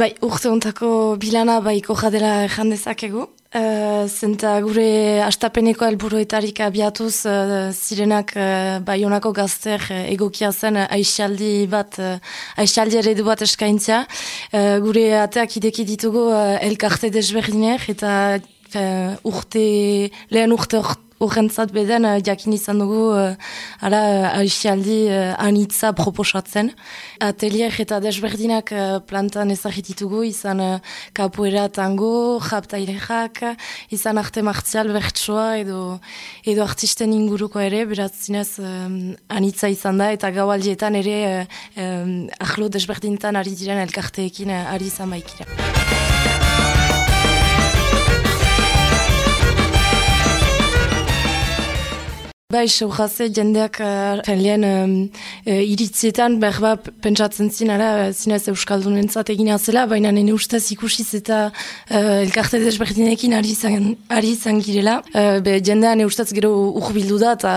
bai, urte ontako bilana baiko jadela jandezakegu. Uh, zenta gure astapeneko helburuetarik abiatuz uh, zirenak uh, baionako gazter uh, egokia zen aixialdi bat, uh, aixialdi eredu bat eskaintzia. Uh, gure ateak ideki ditugu uh, elkarte desberdinek eta uh, urte, lehen urte horrentzat beden uh, jakin izan dugu uh, ara uh, aixialdi uh, anitza proposatzen. Atelier eta desberdinak uh, plantan ezagititugu izan uh, kapuera tango, japtaileak, izan arte martzial bertsoa edo, edo artisten inguruko ere, beraz zinez um, anitza izan da eta gaualdietan ere uh, um, ahlo desberdintan ari diren elkarteekin uh, ari izan baikira. Bai, seujaze jendeak uh, lehen um, uh, iritzietan berba pentsatzen zinara zinez Euskaldunen egin azela, baina nene ustez ikusiz eta uh, elkarte desberdinekin ari izan, ari izan girela. Uh, be, jendean eustaz gero urbildu da eta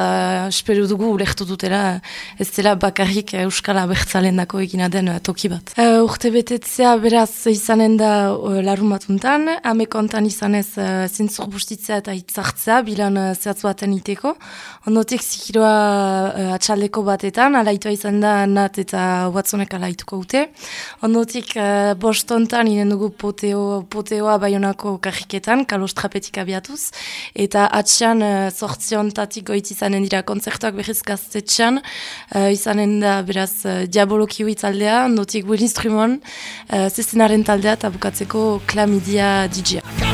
espero dugu ulektu dutela ez dela bakarrik Euskala bertzalen dako egina den toki bat. Uh, urte betetzea beraz izanen da uh, larun batuntan, amekontan izanez uh, zintzur bustitzea eta itzartzea bilan uh, zehatz baten iteko. Ondotik zikiroa uh, atxaldeko batetan, alaitua izan da nat eta watsonek alaituko ute. Ondotik uh, bostontan inen dugu poteo, poteoa baionako kajiketan, kalos trapetik abiatuz. Eta atxan uh, sortzion tatik goit izanen dira konzertuak behiz gaztetxan. Uh, izanen da beraz uh, diabolokiu taldea, ondotik Will Instrument, uh, zestenaren taldea eta bukatzeko klamidia DJ-a.